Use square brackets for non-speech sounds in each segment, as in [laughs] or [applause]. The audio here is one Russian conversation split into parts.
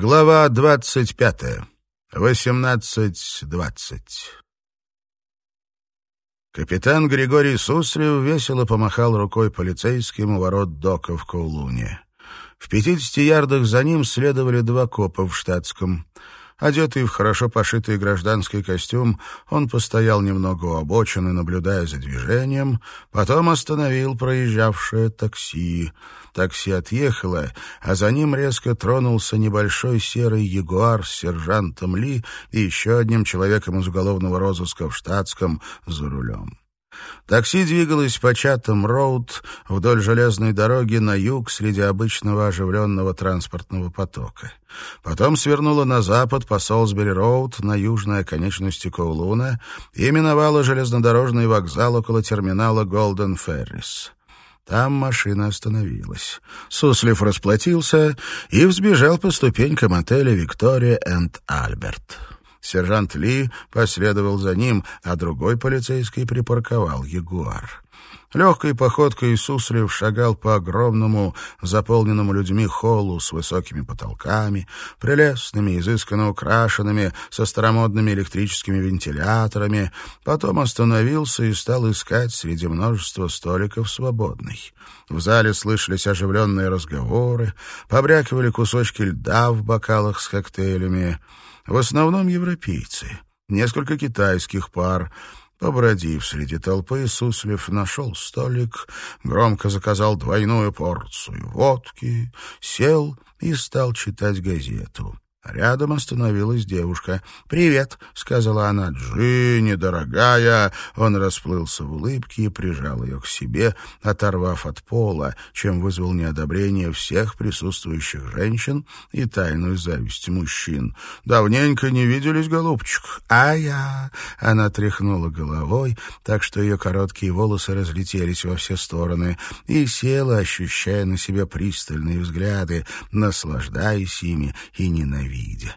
Глава двадцать пятая. Восемнадцать двадцать. Капитан Григорий Суслив весело помахал рукой полицейским у ворот дока в Коулуне. В пятидесяти ярдах за ним следовали два копа в штатском. Одетый в хорошо пошитый гражданский костюм, он постоял немного у обочины, наблюдая за движением, потом остановил проезжавшее такси. Такси отъехало, а за ним резко тронулся небольшой серый ягуар с сержантом Ли и еще одним человеком из уголовного розыска в штатском за рулем. Такси двигалось по Чатам-Роуд вдоль железной дороги на юг среди обычного оживленного транспортного потока. Потом свернуло на запад по Солсбери-Роуд на южной оконечности Коулуна и миновало железнодорожный вокзал около терминала Голден Феррис. Там машина остановилась. Суслив расплатился и взбежал по ступенькам отеля «Виктория энд Альберт». Сержант Ли последовал за ним, а другой полицейский припарковал «Ягуар». Легкой походкой Суслив шагал по огромному, заполненному людьми холлу с высокими потолками, прелестными, изысканно украшенными, со старомодными электрическими вентиляторами, потом остановился и стал искать среди множества столиков свободный. В зале слышались оживленные разговоры, побрякивали кусочки льда в бокалах с коктейлями. В основном европейцы, несколько китайских пар — Побродив среди толпы, Суслив нашел столик, громко заказал двойную порцию водки, сел и стал читать газету. Рядом остановилась девушка. «Привет», — сказала она. «Джинни, дорогая!» Он расплылся в улыбке и прижал ее к себе, оторвав от пола, чем вызвал неодобрение всех присутствующих женщин и тайную зависть мужчин. «Давненько не виделись, голубчик?» «А я...» — она тряхнула головой, так что ее короткие волосы разлетелись во все стороны, и села, ощущая на себе пристальные взгляды, наслаждаясь ими и ненавидя виде.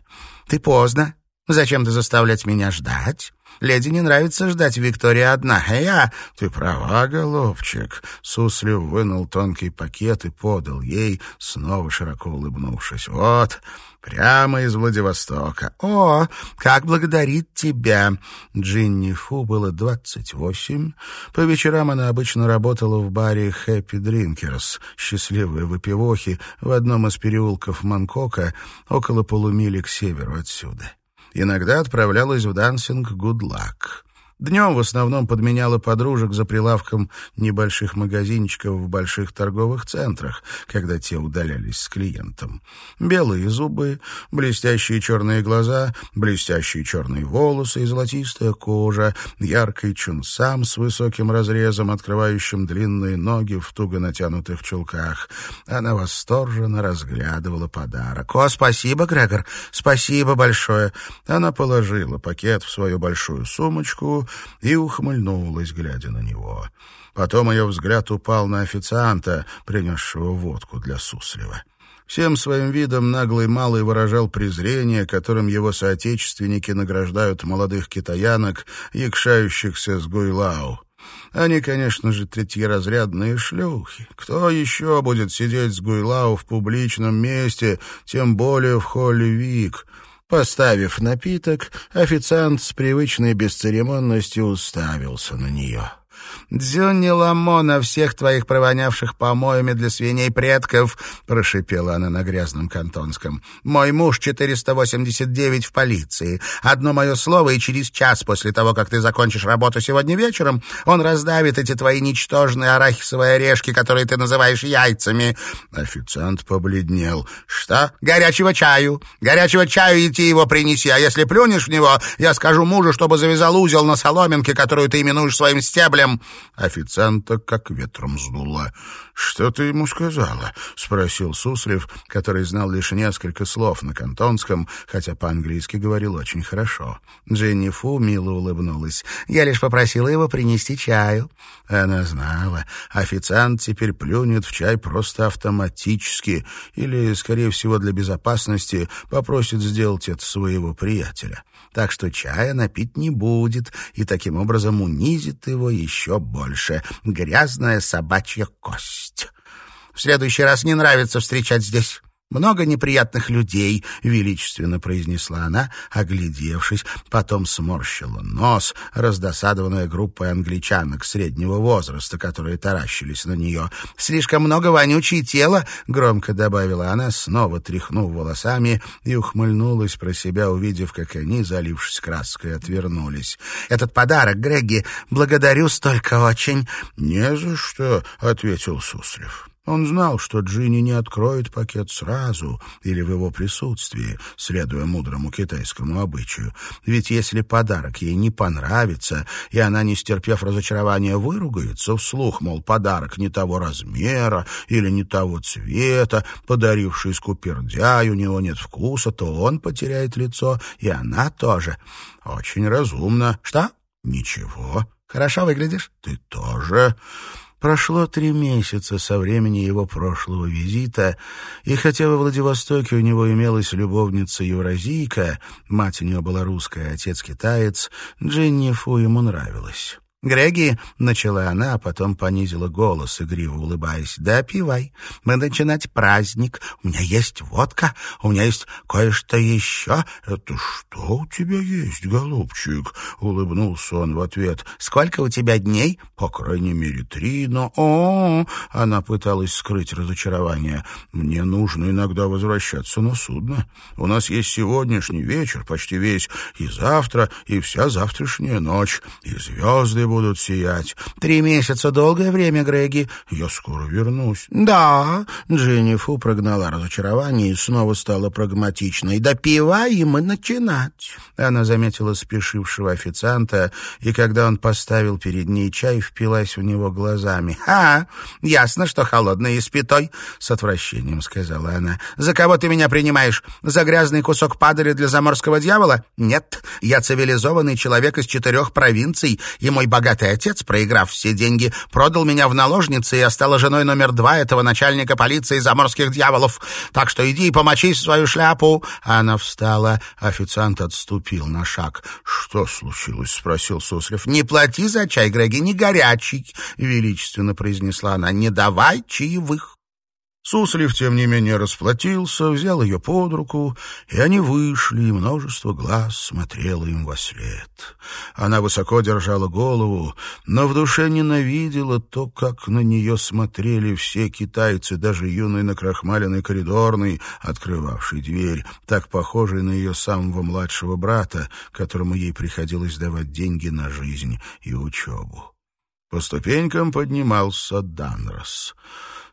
«Ты поздно. Зачем ты заставлять меня ждать? Леди не нравится ждать Виктория одна, а я...» «Ты права, голубчик». Суслив вынул тонкий пакет и подал ей, снова широко улыбнувшись. «Вот, прямо из Владивостока. О, как благодарить тебя!» Джинни Фу было двадцать восемь. По вечерам она обычно работала в баре «Хэппи Дринкерс» «Счастливые выпивохи» в одном из переулков Манкока, около полумили к северу отсюда. Иногда отправлялась в дансинг «Гудлак». Днем в основном подменяла подружек за прилавком небольших магазинчиков в больших торговых центрах, когда те удалялись с клиентом. Белые зубы, блестящие черные глаза, блестящие черные волосы и золотистая кожа, яркий чунсам с высоким разрезом, открывающим длинные ноги в туго натянутых чулках. Она восторженно разглядывала подарок. «О, спасибо, Грегор, спасибо большое!» Она положила пакет в свою большую сумочку и ухмыльнулась, глядя на него. Потом ее взгляд упал на официанта, принесшего водку для Суслива. Всем своим видом наглый малый выражал презрение, которым его соотечественники награждают молодых китаянок, якшающихся с Гуйлау. Они, конечно же, третьеразрядные шлюхи. Кто еще будет сидеть с Гуйлау в публичном месте, тем более в холле Вик? Поставив напиток, официант с привычной бесцеремонностью уставился на нее. «Дзюнни ламо на всех твоих провонявших помоями для свиней предков», — прошипела она на грязном кантонском. «Мой муж 489 в полиции. Одно мое слово, и через час после того, как ты закончишь работу сегодня вечером, он раздавит эти твои ничтожные арахисовые орешки, которые ты называешь яйцами». Официант побледнел. «Что? Горячего чаю. Горячего чаю идти его принеси, а если плюнешь в него, я скажу мужу, чтобы завязал узел на соломинке, которую ты именуешь своим стеблем». Официанта как ветром сдуло. «Что ты ему сказала?» — спросил Суслив, который знал лишь несколько слов на кантонском, хотя по-английски говорил очень хорошо. Дженни Фу мило улыбнулась. «Я лишь попросила его принести чаю». Она знала, официант теперь плюнет в чай просто автоматически или, скорее всего, для безопасности попросит сделать это своего приятеля. Так что чая напить не будет, и таким образом унизит его еще больше. Грязная собачья кость. В следующий раз не нравится встречать здесь. Много неприятных людей», — величественно произнесла она, оглядевшись, потом сморщила нос, раздосадованная группой англичанок среднего возраста, которые таращились на нее. «Слишком много вонючее тела», — громко добавила она, снова тряхнув волосами и ухмыльнулась про себя, увидев, как они, залившись краской, отвернулись. «Этот подарок, Грегги, благодарю столько очень». «Не за что», — ответил Суслив. Он знал, что Джинни не откроет пакет сразу или в его присутствии, следуя мудрому китайскому обычаю. Ведь если подарок ей не понравится, и она, не стерпев разочарования, выругается вслух, мол, подарок не того размера или не того цвета, подаривший скупердяй, у него нет вкуса, то он потеряет лицо, и она тоже. Очень разумно. Что? Ничего. Хорошо выглядишь? Ты тоже. Прошло три месяца со времени его прошлого визита, и хотя во Владивостоке у него имелась любовница-евразийка, мать у нее была русская, отец китаец, Дженни Фу ему нравилась. «Греги», — начала она, а потом понизила голос, игриво улыбаясь, «да пивай, мы начинать праздник, у меня есть водка, у меня есть кое-что еще». «Это что у тебя есть, голубчик?» — улыбнулся он в ответ. «Сколько у тебя дней?» «По крайней мере, три, но...» «О!» — она пыталась скрыть разочарование. «Мне нужно иногда возвращаться на судно. У нас есть сегодняшний вечер, почти весь, и завтра, и вся завтрашняя ночь, и звезды будут сиять. Три месяца — долгое время, Греги. Я скоро вернусь. Да, Дженнифу прогнала разочарование и снова стала прагматичной. Допивай, и мы начинать. Она заметила спешившего официанта, и когда он поставил перед ней чай, впилась в него глазами. «А, ясно, что холодный и спитой», — с отвращением сказала она. «За кого ты меня принимаешь? За грязный кусок падали для заморского дьявола? Нет, я цивилизованный человек из четырех провинций, и мой богатый богатый отец, проиграв все деньги, продал меня в наложницы, и я стала женой номер два этого начальника полиции заморских дьяволов. Так что иди и помочись в свою шляпу». Она встала. Официант отступил на шаг. «Что случилось?» — спросил Суслив. «Не плати за чай, Греги, не горячий», — величественно произнесла она. «Не давай чаевых». Суслив, тем не менее, расплатился, взял ее под руку, и они вышли, и множество глаз смотрело им во след. Она высоко держала голову, но в душе ненавидела то, как на нее смотрели все китайцы, даже юный накрахмаленный коридорный, открывавший дверь, так похожий на ее самого младшего брата, которому ей приходилось давать деньги на жизнь и учебу. По ступенькам поднимался Данрос.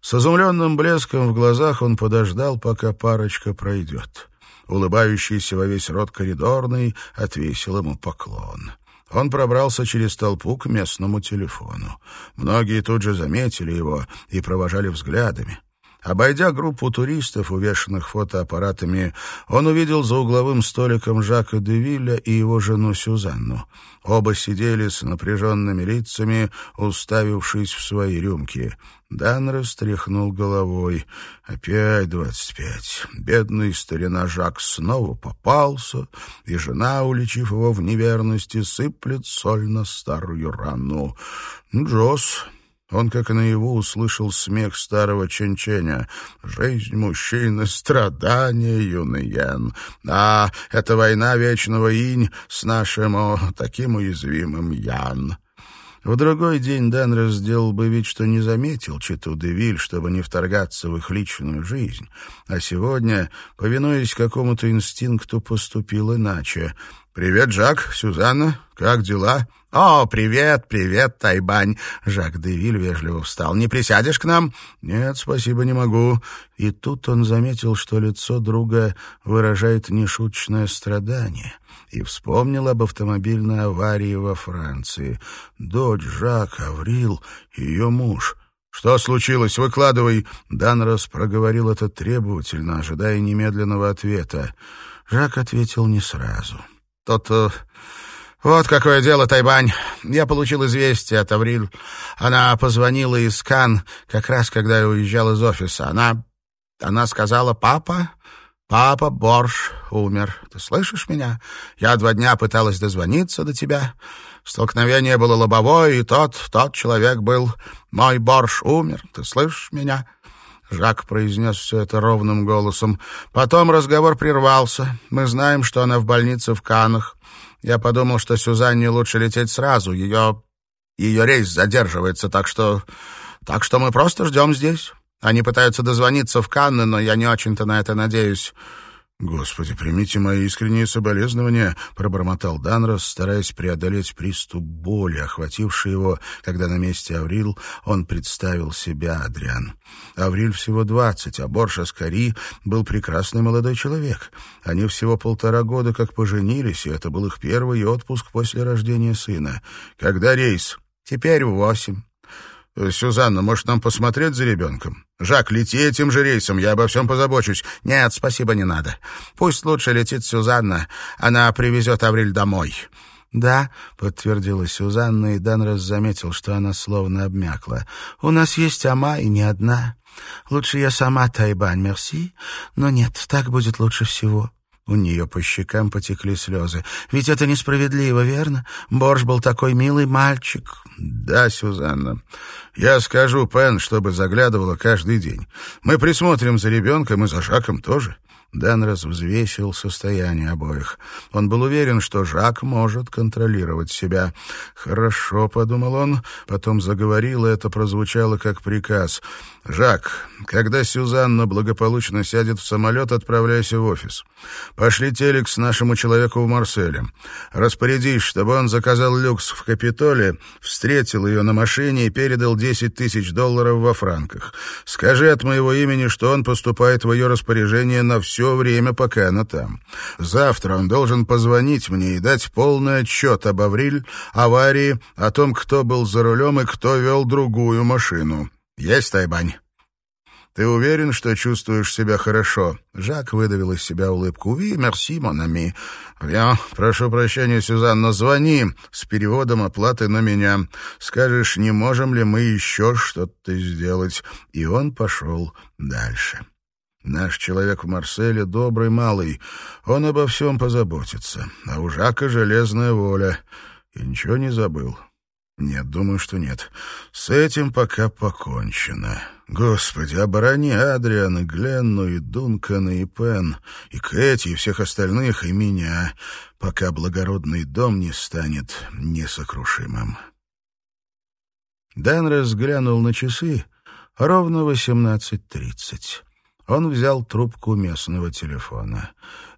С изумленным блеском в глазах он подождал, пока парочка пройдет. Улыбающийся во весь рот коридорный отвесил ему поклон. Он пробрался через толпу к местному телефону. Многие тут же заметили его и провожали взглядами. Обойдя группу туристов, увешанных фотоаппаратами, он увидел за угловым столиком Жака Девилля и его жену Сюзанну. Оба сидели с напряженными лицами, уставившись в свои рюмки. Дан растряхнул головой. Опять двадцать пять. Бедный старина Жак снова попался, и жена, уличив его в неверности, сыплет соль на старую рану. Джос он, как и наяву, услышал смех старого Ченченя. «Жизнь мужчины, страдания, юный Ян. А, это война вечного инь с нашим, о, таким уязвимым Ян». В другой день Денрес сделал бы вид, что не заметил Читу Девиль, чтобы не вторгаться в их личную жизнь. А сегодня, повинуясь какому-то инстинкту, поступил иначе. «Привет, Жак, Сюзанна, как дела?» «О, привет, привет, Тайбань!» Жак Девиль вежливо встал. «Не присядешь к нам?» «Нет, спасибо, не могу». И тут он заметил, что лицо друга выражает нешуточное страдание, и вспомнил об автомобильной аварии во Франции. Дочь Жак, Аврил, ее муж — «Что случилось? Выкладывай!» Данрос проговорил это требовательно, ожидая немедленного ответа. Жак ответил не сразу. «Тот э, «Вот какое дело, Тайбань. Я получил известие от Авриль. Она позвонила из Кан, как раз когда я уезжал из офиса. Она... она сказала, папа, папа Борш умер. Ты слышишь меня? Я два дня пыталась дозвониться до тебя. Столкновение было лобовое, и тот, тот человек был... Мой Борш умер. Ты слышишь меня?» Жак произнес все это ровным голосом. Потом разговор прервался. Мы знаем, что она в больнице в Канах. Я подумал, что Сюзанне лучше лететь сразу. Ее... ее рейс задерживается, так что... так что мы просто ждем здесь. Они пытаются дозвониться в Канны, но я не очень-то на это надеюсь. «Господи, примите мои искренние соболезнования», — пробормотал Данрос, стараясь преодолеть приступ боли, охвативший его, когда на месте Аврил он представил себя, Адриан. Авриль всего двадцать, а Борша Скари был прекрасный молодой человек. Они всего полтора года как поженились, и это был их первый отпуск после рождения сына. «Когда рейс?» «Теперь восемь». «Сюзанна, может, нам посмотреть за ребенком?» «Жак, лети этим же рейсом, я обо всем позабочусь». «Нет, спасибо, не надо. Пусть лучше летит Сюзанна, она привезет Авриль домой». «Да», — подтвердила Сюзанна, и Данрос заметил, что она словно обмякла. «У нас есть Ама, и не одна. Лучше я сама, Тайбань, мерси, но нет, так будет лучше всего». У нее по щекам потекли слезы. «Ведь это несправедливо, верно? Борж был такой милый мальчик». «Да, Сюзанна. Я скажу Пен, чтобы заглядывала каждый день. Мы присмотрим за ребенком и за Жаком тоже. Данрос взвесил состояние обоих. Он был уверен, что Жак может контролировать себя. «Хорошо», — подумал он, потом заговорил, и это прозвучало как приказ. «Жак, когда Сюзанна благополучно сядет в самолет, отправляйся в офис. Пошли телекс нашему человеку в Марселе. Распорядись, чтобы он заказал люкс в Капитоле, встретил ее на машине и передал 10 тысяч долларов во франках. Скажи от моего имени, что он поступает в ее распоряжение на всю все время, пока она там. Завтра он должен позвонить мне и дать полный отчет об Авриль, аварии, о том, кто был за рулем и кто вел другую машину. Есть, Тайбань?» «Ты уверен, что чувствуешь себя хорошо?» Жак выдавил из себя улыбку. «Ви, мерси, монами». «Я прошу прощения, Сюзанна, звони с переводом оплаты на меня. Скажешь, не можем ли мы еще что-то сделать?» И он пошел дальше. Наш человек в Марселе добрый малый, он обо всем позаботится. А у Жака железная воля. И ничего не забыл. Нет, думаю, что нет. С этим пока покончено. Господи, оборони Адриана, Гленну и Дункана и Пен, и Кэти, и всех остальных, и меня, пока благородный дом не станет несокрушимым. Дэн разглянул на часы. Ровно восемнадцать тридцать. Он взял трубку местного телефона.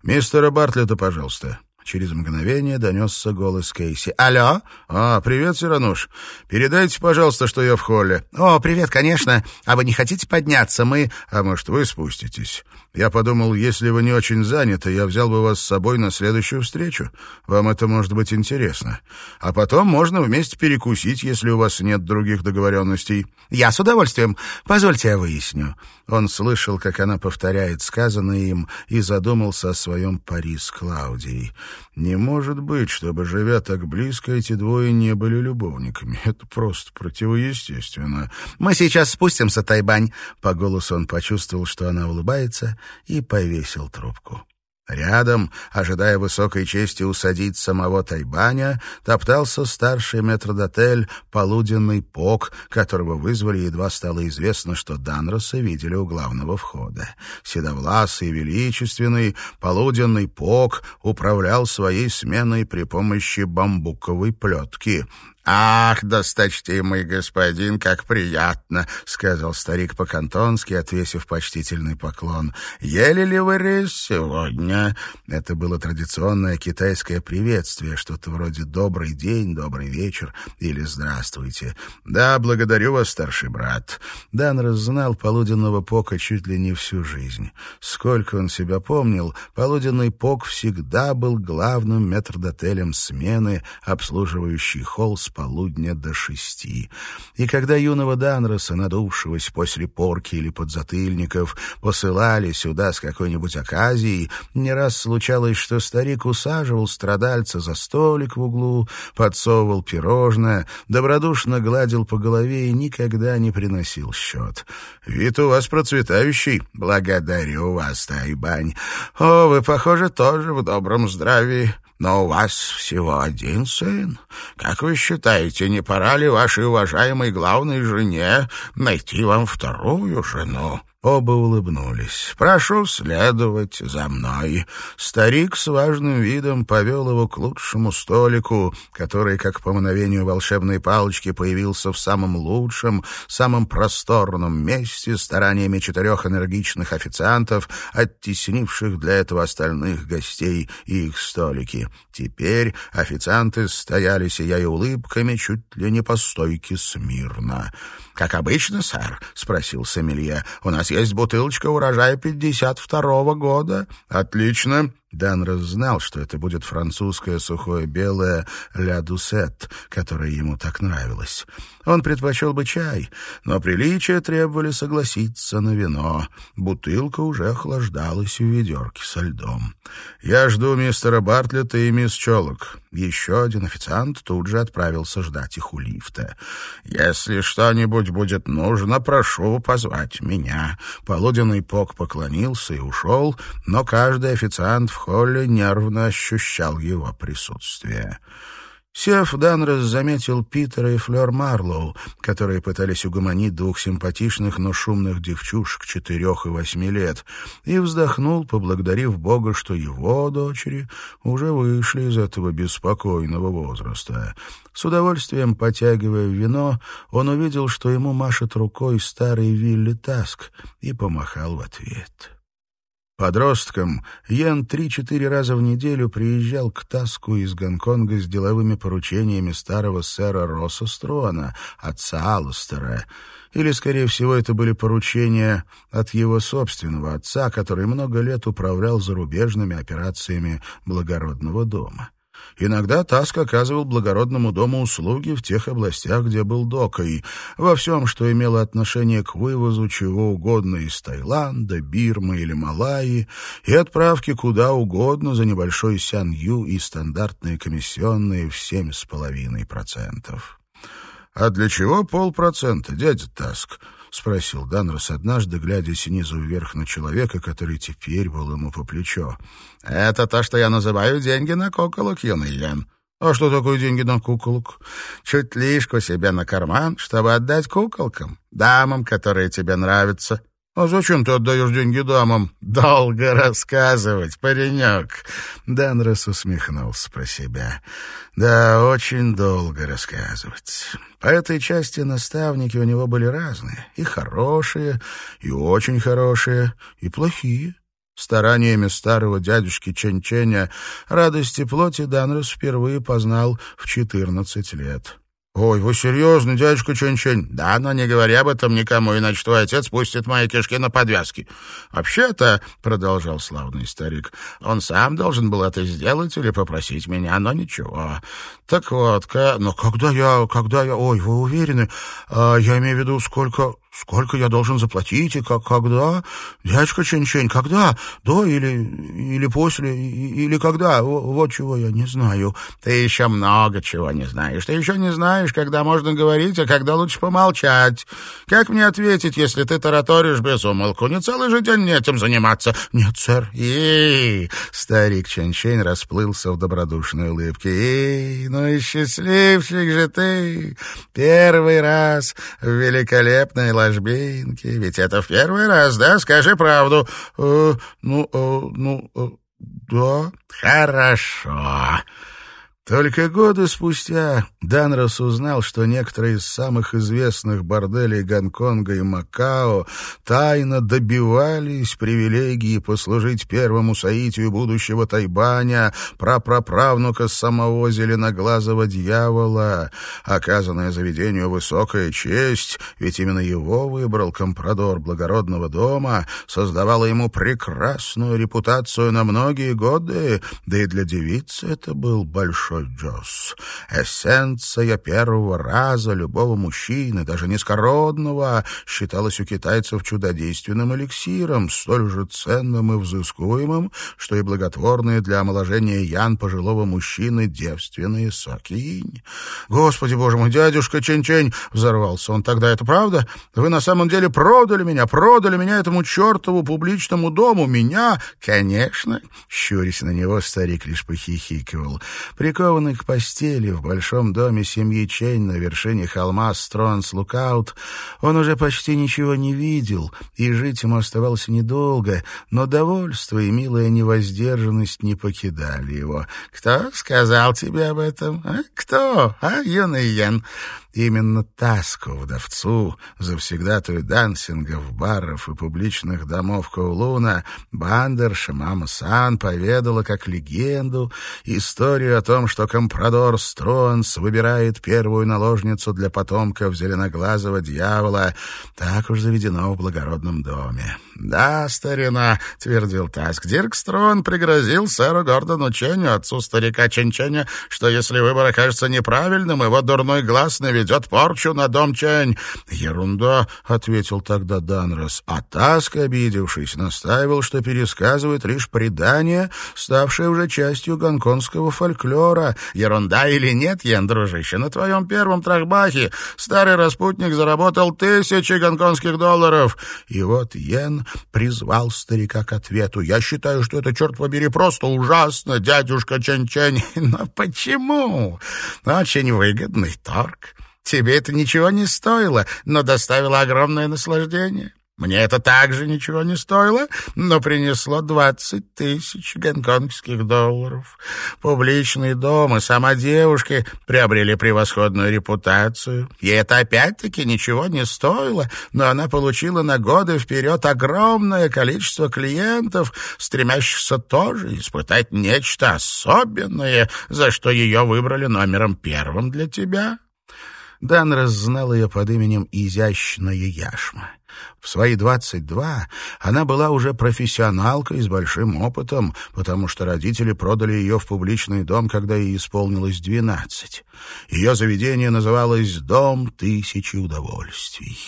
«Мистера Бартлета, пожалуйста». Через мгновение донесся голос Кейси. «Алло? А, привет, Сирануш. Передайте, пожалуйста, что я в холле». «О, привет, конечно. А вы не хотите подняться? Мы...» «А может, вы спуститесь?» Я подумал, если вы не очень заняты, я взял бы вас с собой на следующую встречу. Вам это может быть интересно. А потом можно вместе перекусить, если у вас нет других договоренностей. Я с удовольствием. Позвольте я выясню. Он слышал, как она повторяет сказанное им, и задумался о своем пари с Клаудией. Не может быть, чтобы, живя так близко, эти двое не были любовниками. Это просто противоестественно. «Мы сейчас спустимся, Тайбань». По голосу он почувствовал, что она улыбается, и повесил трубку. Рядом, ожидая высокой чести усадить самого Тайбаня, топтался старший метрдотель, полуденный Пок, которого вызвали, едва стало известно, что Данроса видели у главного входа. Седовласый и величественный, полуденный Пок управлял своей сменой при помощи бамбуковой плетки. «Ах, досточтимый господин, как приятно!» — сказал старик по-кантонски, отвесив почтительный поклон. «Ели ли вы рис сегодня?» Это было традиционное китайское приветствие, что-то вроде «добрый день», «добрый вечер» или «здравствуйте». «Да, благодарю вас, старший брат». Дан знал полуденного Пока чуть ли не всю жизнь. Сколько он себя помнил, полуденный Пок всегда был главным метрдотелем смены, обслуживающей холл с полудня до шести. И когда юного Данроса, надувшегося после порки или подзатыльников, посылали сюда с какой-нибудь оказией, не раз случалось, что старик усаживал страдальца за столик в углу, подсовывал пирожное, добродушно гладил по голове и никогда не приносил счет. «Вид у вас процветающий. Благодарю вас, Тайбань. О, вы, похоже, тоже в добром здравии». Но у вас всего один сын. Как вы считаете, не пора ли вашей уважаемой главной жене найти вам вторую жену? Оба улыбнулись. «Прошу следовать за мной». Старик с важным видом повел его к лучшему столику, который, как по мгновению волшебной палочки, появился в самом лучшем, самом просторном месте стараниями четырех энергичных официантов, оттеснивших для этого остальных гостей и их столики. Теперь официанты стояли, сияя улыбками, чуть ли не по стойке смирно. «Как обычно, сэр?» — спросил Сомелье. «У нас есть бутылочка урожая пятьдесят второго года». «Отлично. Данрос знал, что это будет французское сухое белое «ля дусет», которое ему так нравилось. Он предпочел бы чай, но приличия требовали согласиться на вино. Бутылка уже охлаждалась в ведерке со льдом. «Я жду мистера Бартлета и мисс Челок». Еще один официант тут же отправился ждать их у лифта. «Если что-нибудь будет нужно, прошу позвать меня». Полуденный Пок поклонился и ушел, но каждый официант в холле нервно ощущал его присутствие. Сев, Данрос заметил Питера и Флёр Марлоу, которые пытались угомонить двух симпатичных, но шумных девчушек четырех и восьми лет, и вздохнул, поблагодарив Бога, что его дочери уже вышли из этого беспокойного возраста. С удовольствием потягивая вино, он увидел, что ему машет рукой старый Вилли Таск, и помахал в ответ. Подростком Йен три-четыре раза в неделю приезжал к Таску из Гонконга с деловыми поручениями старого сэра Росса Струана, отца Алластера. Или, скорее всего, это были поручения от его собственного отца, который много лет управлял зарубежными операциями благородного дома. Иногда Таск оказывал благородному дому услуги в тех областях, где был докой, во всем, что имело отношение к вывозу чего угодно из Таиланда, Бирмы или Малайи, и отправке куда угодно за небольшой сянью и стандартные комиссионные в семь с половиной процентов. «А для чего полпроцента, дядя Таск?» — спросил Данрос однажды, глядя снизу вверх на человека, который теперь был ему по плечо. «Это то, что я называю деньги на куколок, юный Ян». «А что такое деньги на куколок?» «Чуть лишку себе на карман, чтобы отдать куколкам, дамам, которые тебе нравятся». «А зачем ты отдаешь деньги дамам?» «Долго рассказывать, паренек!» Данрос усмехнулся про себя. «Да, очень долго рассказывать. По этой части наставники у него были разные. И хорошие, и очень хорошие, и плохие». Стараниями старого дядюшки Ченченя радости плоти Данрос впервые познал в четырнадцать лет. «Ой, вы серьезно, дядюшка Чэнь-Чэнь?» «Да, но не говори об этом никому, иначе твой отец пустит мои кишки на подвязки». «Вообще-то», — продолжал славный старик, — «он сам должен был это сделать или попросить меня, но ничего. Так вот, но когда я, когда я... Ой, вы уверены? А, я имею в виду, сколько... Сколько я должен заплатить и как, когда? Дядька Чень-Чень, когда? До или, или после, или когда? Вот чего я не знаю. Ты еще много чего не знаешь. Ты еще не знаешь, когда можно говорить, а когда лучше помолчать. Как мне ответить, если ты тараторишь без умолку? Не целый же день этим заниматься. Нет, сэр. И старик Чень-Чень расплылся в добродушной улыбке. И ну и счастливчик же ты. Первый раз в великолепной ложбинки. Ведь это в первый раз, да? Скажи правду. Э, ну, э, ну, э, да. Хорошо. Только годы спустя Данрос узнал, что некоторые из самых известных борделей Гонконга и Макао тайно добивались привилегии послужить первому соитию будущего Тайбаня, прапраправнука самого зеленоглазого дьявола. Оказанная заведению высокая честь, ведь именно его выбрал компрадор благородного дома, создавала ему прекрасную репутацию на многие годы, да и для девицы это был большой Джосс. Эссенция первого раза любого мужчины, даже низкородного, считалась у китайцев чудодейственным эликсиром, столь же ценным и взыскуемым, что и благотворные для омоложения ян пожилого мужчины девственные соки инь. «Господи, боже мой, дядюшка Чень-Чень!» — взорвался он. «Тогда это правда? Вы на самом деле продали меня, продали меня этому чертову публичному дому, меня?» «Конечно!» — щурясь на него, старик лишь похихикивал. «Прикольно Прикованный к постели в большом доме семьи Чейн на вершине холма Струанз Лукаут, он уже почти ничего не видел, и жить ему оставалось недолго, но довольство и милая невоздержанность не покидали его. «Кто сказал тебе об этом? А? Кто, а, юный Ян?» Именно Таску, вдовцу, завсегдатую дансингов, баров и публичных домов Коулуна, бандерша мама Сан поведала как легенду историю о том, что компрадор Стронс выбирает первую наложницу для потомков зеленоглазого дьявола. Так уж заведено в благородном доме. «Да, старина», — твердил Таск, — «Дирк Строн пригрозил сэру Гордону Ченю, отцу старика Ченченя, что если выбор окажется неправильным, его дурной глаз наведет порчу на дом Чень». «Ерунда», — ответил тогда Данрос, а Таск, обидевшись, настаивал, что пересказывает лишь предание, ставшее уже частью гонконгского фольклора. «Ерунда или нет, Ян, дружище, на твоем первом трахбахе старый распутник заработал тысячи гонконгских долларов». И вот Йен призвал старика к ответу. «Я считаю, что это, черт побери, просто ужасно, дядюшка Чэнь-Чэнь». [laughs] «Но почему? Очень выгодный торг. Тебе это ничего не стоило, но доставило огромное наслаждение. Мне это также ничего не стоило, но принесло двадцать тысяч гонконгских долларов. Публичный дом и сама девушка приобрели превосходную репутацию. Ей это опять-таки ничего не стоило, но она получила на годы вперед огромное количество клиентов, стремящихся тоже испытать нечто особенное, за что ее выбрали номером первым для тебя. Данрос знал ее под именем «Изящная яшма». В свои 22 она была уже профессионалкой с большим опытом, потому что родители продали ее в публичный дом, когда ей исполнилось 12. Ее заведение называлось «Дом тысячи удовольствий».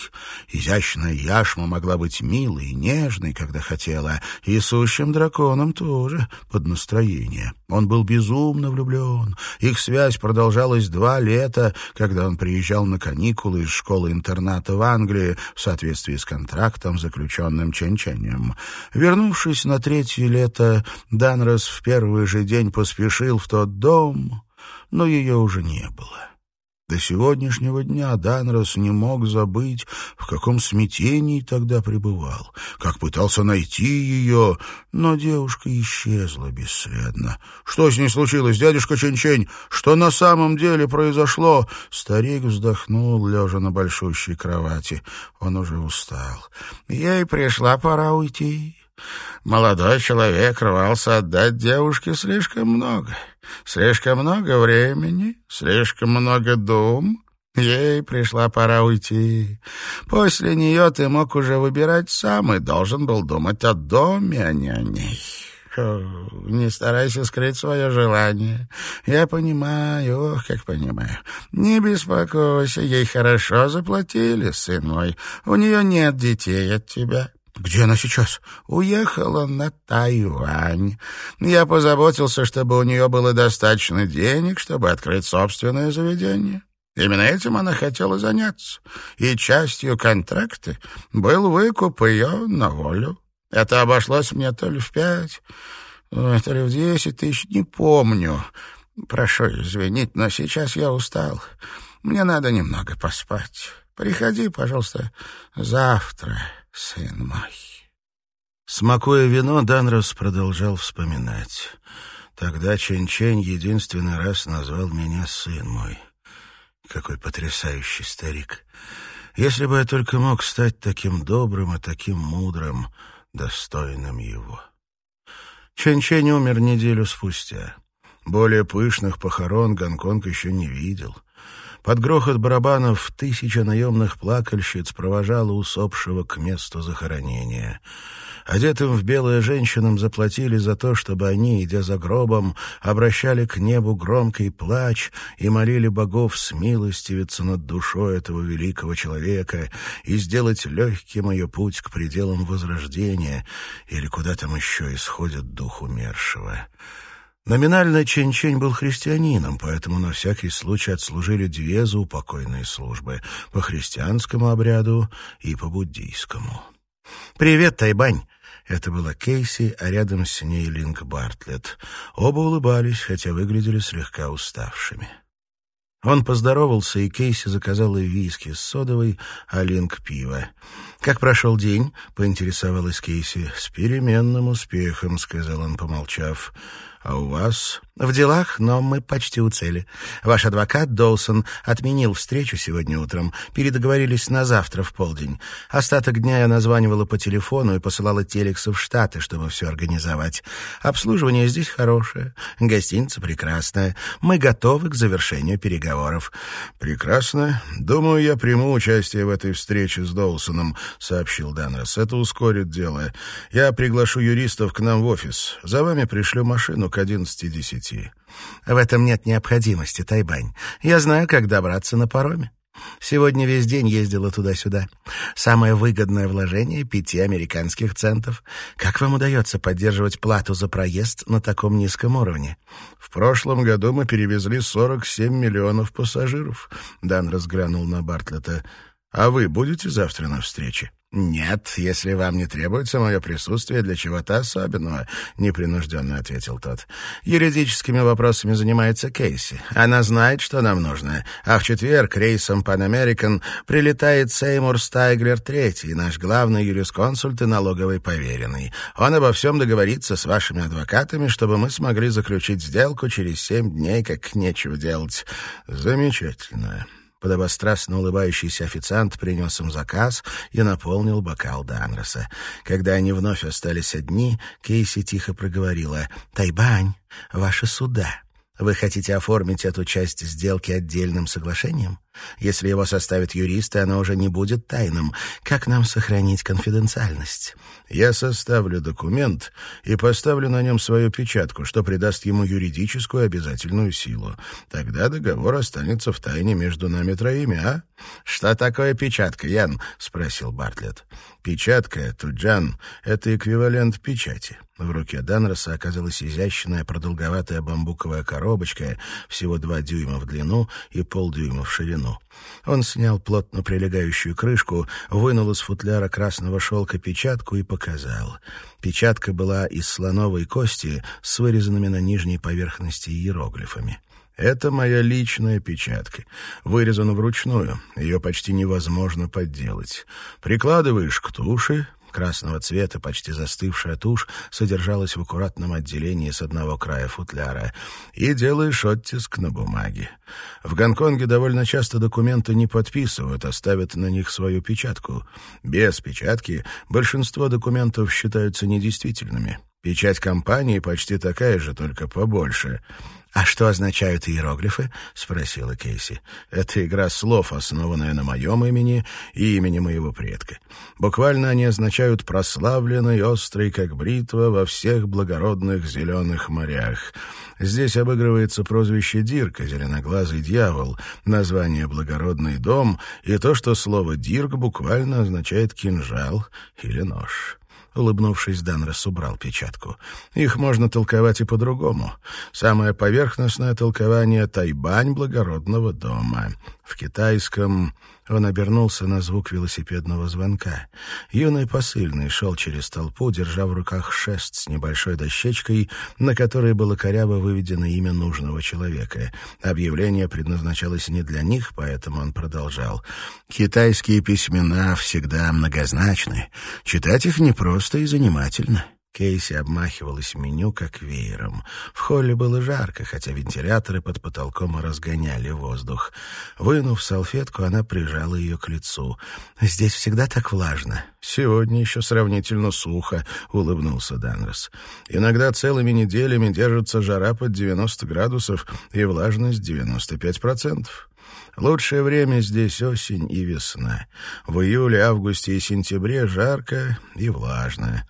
Изящная яшма могла быть милой и нежной, когда хотела, и сущим драконом тоже, под настроение. Он был безумно влюблен. Их связь продолжалась два лета, когда он приезжал на каникулы из школы-интерната в Англии в соответствии с контрактом, заключенным Ченченем. Вернувшись на третье лето, Данрос в первый же день поспешил в тот дом, но ее уже не было. До сегодняшнего дня Данрос не мог забыть, в каком смятении тогда пребывал, как пытался найти ее, но девушка исчезла бесследно. «Что с ней случилось, дядюшка Чень-Чень? Что на самом деле произошло?» Старик вздохнул, лежа на большущей кровати. Он уже устал. «Ей пришла пора уйти». Молодой человек рвался отдать девушке слишком много. Слишком много времени, слишком много дум. Ей пришла пора уйти. После нее ты мог уже выбирать сам и должен был думать о доме, а не о ней. Не старайся скрыть свое желание. Я понимаю, ох, как понимаю. Не беспокойся, ей хорошо заплатили, сын мой. У нее нет детей от тебя. Где она сейчас? Уехала на Тайвань. Я позаботился, чтобы у нее было достаточно денег, чтобы открыть собственное заведение. Именно этим она хотела заняться. И частью контракта был выкуп ее на волю. Это обошлось мне то ли в пять, то ли в десять тысяч, не помню. Прошу извинить, но сейчас я устал. Мне надо немного поспать. Приходи, пожалуйста, завтра сын мой. Смакуя вино, Данрос продолжал вспоминать. Тогда Чень-Чень единственный раз назвал меня сын мой. Какой потрясающий старик. Если бы я только мог стать таким добрым и таким мудрым, достойным его. Чэнь-Чэнь умер неделю спустя. Более пышных похорон Гонконг еще не видел. Под грохот барабанов тысяча наемных плакальщиц провожала усопшего к месту захоронения. Одетым в белое женщинам заплатили за то, чтобы они, идя за гробом, обращали к небу громкий плач и молили богов смилостивиться над душой этого великого человека и сделать легким ее путь к пределам возрождения или куда там еще исходит дух умершего. Номинально Чень-Чень был христианином, поэтому на всякий случай отслужили две заупокойные службы — по христианскому обряду и по буддийскому. «Привет, Тайбань!» Это была Кейси, а рядом с ней Линк Бартлетт. Оба улыбались, хотя выглядели слегка уставшими. Он поздоровался, и Кейси заказала виски с содовой, а Линк — пиво. «Как прошел день?» — поинтересовалась Кейси. «С переменным успехом», — сказал он, помолчав. «А у вас?» «В делах, но мы почти у цели. Ваш адвокат Доусон отменил встречу сегодня утром. Передоговорились на завтра в полдень. Остаток дня я названивала по телефону и посылала телексы в Штаты, чтобы все организовать. Обслуживание здесь хорошее, гостиница прекрасная. Мы готовы к завершению переговоров». «Прекрасно. Думаю, я приму участие в этой встрече с Доусоном», — сообщил Данрос. «Это ускорит дело. Я приглашу юристов к нам в офис. За вами пришлю машину к одиннадцати десяти пути. В этом нет необходимости, Тайбань. Я знаю, как добраться на пароме. Сегодня весь день ездила туда-сюда. Самое выгодное вложение — пяти американских центов. Как вам удается поддерживать плату за проезд на таком низком уровне? В прошлом году мы перевезли 47 миллионов пассажиров. Дан разглянул на Бартлета. А вы будете завтра на встрече? «Нет, если вам не требуется мое присутствие для чего-то особенного», — непринужденно ответил тот. «Юридическими вопросами занимается Кейси. Она знает, что нам нужно. А в четверг рейсом Pan American прилетает Сеймур Стайглер III, наш главный юрисконсульт и налоговый поверенный. Он обо всем договорится с вашими адвокатами, чтобы мы смогли заключить сделку через семь дней, как нечего делать». «Замечательно». Подобострастно улыбающийся официант принес им заказ и наполнил бокал Данроса. Когда они вновь остались одни, Кейси тихо проговорила «Тайбань, ваши суда. Вы хотите оформить эту часть сделки отдельным соглашением? Если его составят юристы, оно уже не будет тайным. Как нам сохранить конфиденциальность? Я составлю документ и поставлю на нем свою печатку, что придаст ему юридическую обязательную силу. Тогда договор останется в тайне между нами троими, а? Что такое печатка, Ян? спросил Бартлетт. Печатка, Туджан, это эквивалент печати. В руке Данроса оказалась изящная продолговатая бамбуковая коробочка, всего два дюйма в длину и полдюйма в ширину. Он снял плотно прилегающую крышку, вынул из футляра красного шелка печатку и показал. Печатка была из слоновой кости с вырезанными на нижней поверхности иероглифами. Это моя личная печатка. Вырезана вручную. Ее почти невозможно подделать. Прикладываешь к туше, красного цвета, почти застывшая тушь, содержалась в аккуратном отделении с одного края футляра, и делаешь оттиск на бумаге. В Гонконге довольно часто документы не подписывают, а ставят на них свою печатку. Без печатки большинство документов считаются недействительными. Печать компании почти такая же, только побольше. «А что означают иероглифы?» — спросила Кейси. «Это игра слов, основанная на моем имени и имени моего предка. Буквально они означают «прославленный, острый, как бритва, во всех благородных зеленых морях». Здесь обыгрывается прозвище Дирка, зеленоглазый дьявол, название «благородный дом» и то, что слово «дирк» буквально означает «кинжал» или «нож». Улыбнувшись, Данрос убрал печатку. Их можно толковать и по-другому. Самое поверхностное толкование — тайбань благородного дома. В китайском он обернулся на звук велосипедного звонка. Юный посыльный шел через толпу, держа в руках шест с небольшой дощечкой, на которой было коряво выведено имя нужного человека. Объявление предназначалось не для них, поэтому он продолжал. «Китайские письмена всегда многозначны. Читать их непросто и занимательно». Кейси обмахивалась меню как веером. В холле было жарко, хотя вентиляторы под потолком разгоняли воздух. Вынув салфетку, она прижала ее к лицу. «Здесь всегда так влажно». «Сегодня еще сравнительно сухо», — улыбнулся Данрос. «Иногда целыми неделями держится жара под 90 градусов и влажность 95%. Лучшее время здесь осень и весна. В июле, августе и сентябре жарко и влажно».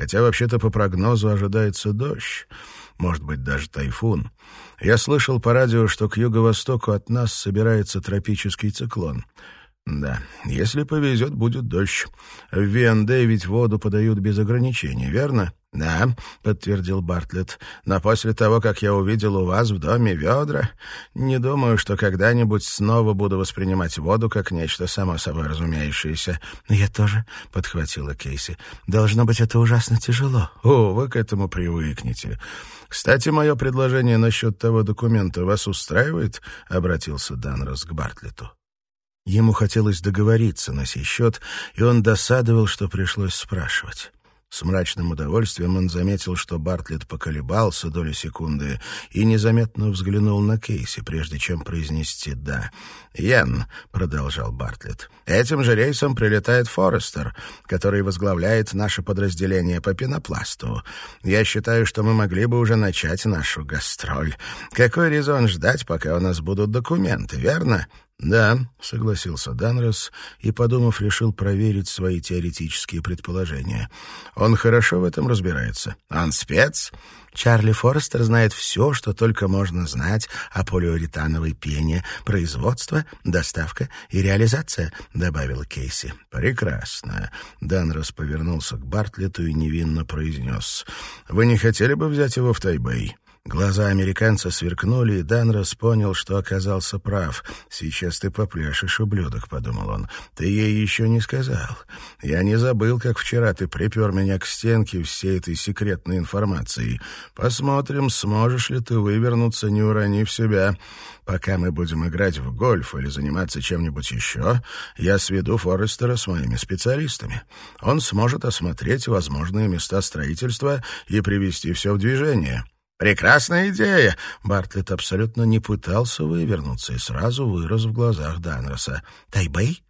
Хотя вообще-то по прогнозу ожидается дождь, может быть, даже тайфун. Я слышал по радио, что к юго-востоку от нас собирается тропический циклон. Да, если повезет, будет дождь. В Венде ведь воду подают без ограничений, верно? «Да», — подтвердил Бартлетт, — «но после того, как я увидел у вас в доме ведра, не думаю, что когда-нибудь снова буду воспринимать воду как нечто само собой разумеющееся». «Я тоже», — подхватила Кейси. «Должно быть, это ужасно тяжело». «О, вы к этому привыкнете. Кстати, мое предложение насчет того документа вас устраивает?» — обратился Данрос к Бартлету. Ему хотелось договориться на сей счет, и он досадовал, что пришлось спрашивать. С мрачным удовольствием он заметил, что Бартлетт поколебался доли секунды и незаметно взглянул на Кейси, прежде чем произнести «да». «Ян», — продолжал Бартлетт, — «этим же рейсом прилетает Форестер, который возглавляет наше подразделение по пенопласту. Я считаю, что мы могли бы уже начать нашу гастроль. Какой резон ждать, пока у нас будут документы, верно?» «Да», — согласился Данрос и, подумав, решил проверить свои теоретические предположения. «Он хорошо в этом разбирается. Он спец?» Чарли Форестер знает все, что только можно знать о полиуретановой пене, производство, доставка и реализация, — добавила Кейси. «Прекрасно». Данрос повернулся к Бартлету и невинно произнес. «Вы не хотели бы взять его в Тайбэй?» Глаза американца сверкнули, и Данрос понял, что оказался прав. «Сейчас ты попляшешь, ублюдок», — подумал он. «Ты ей еще не сказал. Я не забыл, как вчера ты припер меня к стенке всей этой секретной информацией. Посмотрим, сможешь ли ты вывернуться, не уронив себя. Пока мы будем играть в гольф или заниматься чем-нибудь еще, я сведу Форестера с моими специалистами. Он сможет осмотреть возможные места строительства и привести все в движение». «Прекрасная идея!» Бартлетт абсолютно не пытался вывернуться и сразу вырос в глазах Данроса. «Тайбэй?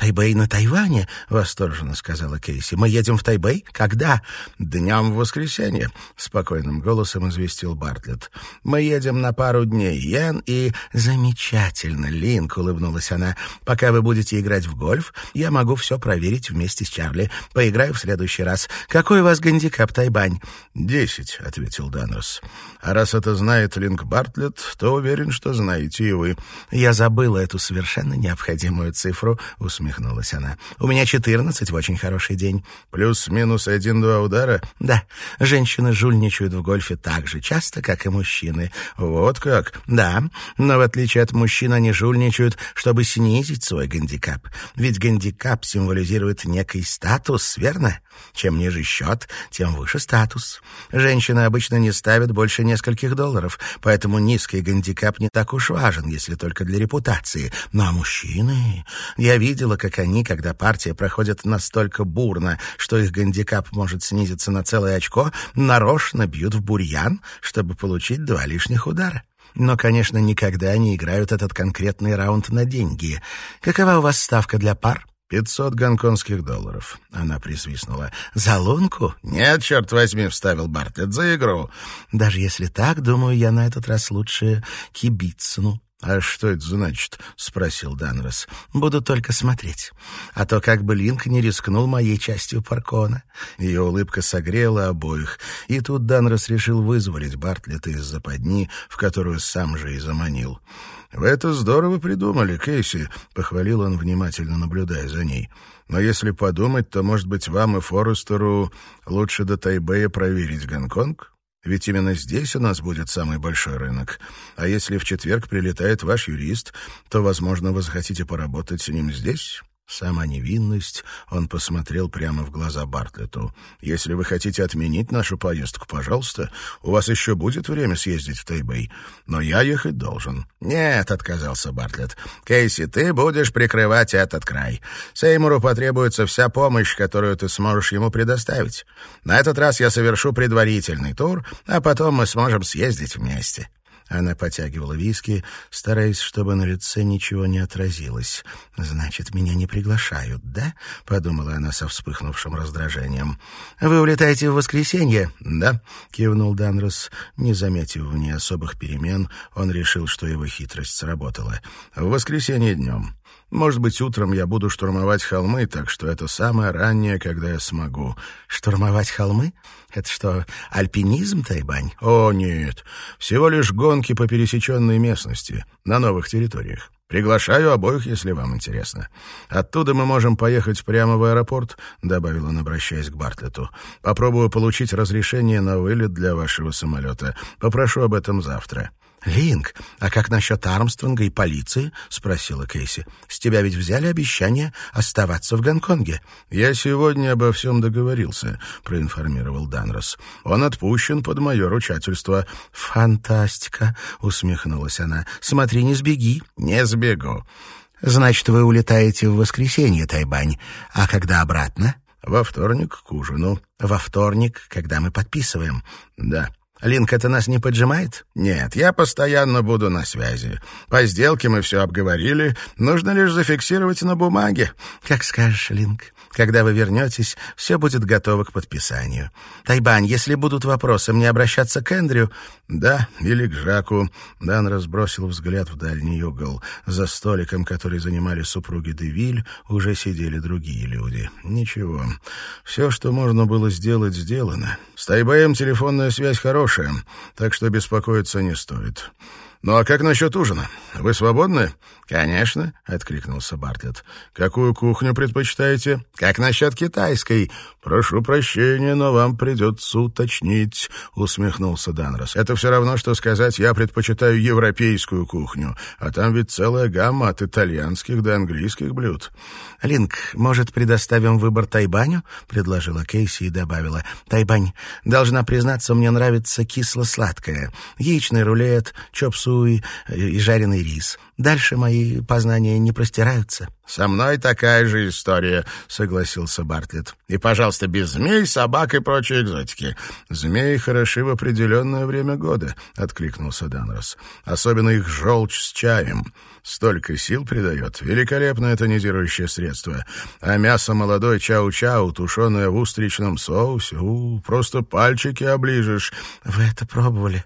«Тайбэй на Тайване?» — восторженно сказала Кейси. «Мы едем в Тайбэй? Когда?» «Днем в воскресенье», — спокойным голосом известил Бартлетт. «Мы едем на пару дней, Йен, и...» «Замечательно, Линк», — улыбнулась она. «Пока вы будете играть в гольф, я могу все проверить вместе с Чарли. Поиграю в следующий раз. Какой у вас гандикап, Тайбань?» «Десять», — ответил Данрос. «А раз это знает Линк Бартлетт, то уверен, что знаете и вы». «Я забыла эту совершенно необходимую цифру», — усмехнулась усмехнулась она. «У меня четырнадцать в очень хороший день». «Плюс-минус один-два удара?» «Да. Женщины жульничают в гольфе так же часто, как и мужчины». «Вот как?» «Да. Но в отличие от мужчин они жульничают, чтобы снизить свой гандикап. Ведь гандикап символизирует некий статус, верно? Чем ниже счет, тем выше статус. Женщины обычно не ставят больше нескольких долларов, поэтому низкий гандикап не так уж важен, если только для репутации. Но ну, а мужчины... Я видела, как они, когда партия проходит настолько бурно, что их гандикап может снизиться на целое очко, нарочно бьют в бурьян, чтобы получить два лишних удара. Но, конечно, никогда не играют этот конкретный раунд на деньги. Какова у вас ставка для пар? «Пятьсот гонконгских долларов», — она присвистнула. «За лунку?» «Нет, черт возьми», — вставил Бартлетт, — «за игру». «Даже если так, думаю, я на этот раз лучше кибицну». «А что это значит?» — спросил Данрос. «Буду только смотреть. А то как бы Линк не рискнул моей частью паркона». Ее улыбка согрела обоих, и тут Данрос решил вызволить Бартлета из западни, в которую сам же и заманил. «Вы это здорово придумали, Кейси», — похвалил он, внимательно наблюдая за ней. «Но если подумать, то, может быть, вам и Форестеру лучше до Тайбэя проверить Гонконг?» Ведь именно здесь у нас будет самый большой рынок. А если в четверг прилетает ваш юрист, то, возможно, вы захотите поработать с ним здесь. Сама невинность, он посмотрел прямо в глаза Бартлету. «Если вы хотите отменить нашу поездку, пожалуйста, у вас еще будет время съездить в Тайбэй. Но я ехать должен». «Нет», — отказался Бартлет. «Кейси, ты будешь прикрывать этот край. Сеймуру потребуется вся помощь, которую ты сможешь ему предоставить. На этот раз я совершу предварительный тур, а потом мы сможем съездить вместе». Она потягивала виски, стараясь, чтобы на лице ничего не отразилось. «Значит, меня не приглашают, да?» — подумала она со вспыхнувшим раздражением. «Вы улетаете в воскресенье?» «Да», — кивнул Данрос. Не заметив в ней особых перемен, он решил, что его хитрость сработала. «В воскресенье днем». Может быть, утром я буду штурмовать холмы, так что это самое раннее, когда я смогу». «Штурмовать холмы? Это что, альпинизм, Тайбань?» «О, нет. Всего лишь гонки по пересеченной местности, на новых территориях. Приглашаю обоих, если вам интересно. Оттуда мы можем поехать прямо в аэропорт, добавил он, обращаясь к Бартлету. Попробую получить разрешение на вылет для вашего самолета. Попрошу об этом завтра. «Линк, а как насчет Армстронга и полиции?» — спросила Кейси. «С тебя ведь взяли обещание оставаться в Гонконге». «Я сегодня обо всем договорился», — проинформировал Данрос. «Он отпущен под мое ручательство». «Фантастика!» — усмехнулась она. «Смотри, не сбеги». «Не сбегу». «Значит, вы улетаете в воскресенье, Тайбань. А когда обратно?» «Во вторник к ужину». «Во вторник, когда мы подписываем?» «Да». Линк это нас не поджимает? Нет, я постоянно буду на связи. По сделке мы все обговорили, нужно лишь зафиксировать на бумаге. Как скажешь, Линк. Когда вы вернетесь, все будет готово к подписанию. Тайбань, если будут вопросы, мне обращаться к Эндрю? Да, или к Жаку. Дан разбросил взгляд в дальний угол. За столиком, который занимали супруги Девиль, уже сидели другие люди. Ничего. Все, что можно было сделать, сделано. С Тайбэем телефонная связь хорошая, так что беспокоиться не стоит. «Ну а как насчет ужина? Вы свободны?» «Конечно», — откликнулся Бартлетт. «Какую кухню предпочитаете?» «Как насчет китайской?» «Прошу прощения, но вам придется уточнить», — усмехнулся Данрос. «Это все равно, что сказать, я предпочитаю европейскую кухню, а там ведь целая гамма от итальянских до английских блюд». «Линк, может, предоставим выбор Тайбаню?» — предложила Кейси и добавила. «Тайбань, должна признаться, мне нравится кисло-сладкое. Яичный рулет, чоп-суй и жареный рис. Дальше мои познания не простираются». «Со мной такая же история», — согласился Бартлетт. «И, пожалуйста, без змей, собак и прочей экзотики». «Змеи хороши в определенное время года», — откликнулся Данрос. «Особенно их желчь с чаем. Столько сил придает. Великолепное тонизирующее средство. А мясо молодой чау-чау, тушеное в устричном соусе, у, просто пальчики оближешь». «Вы это пробовали?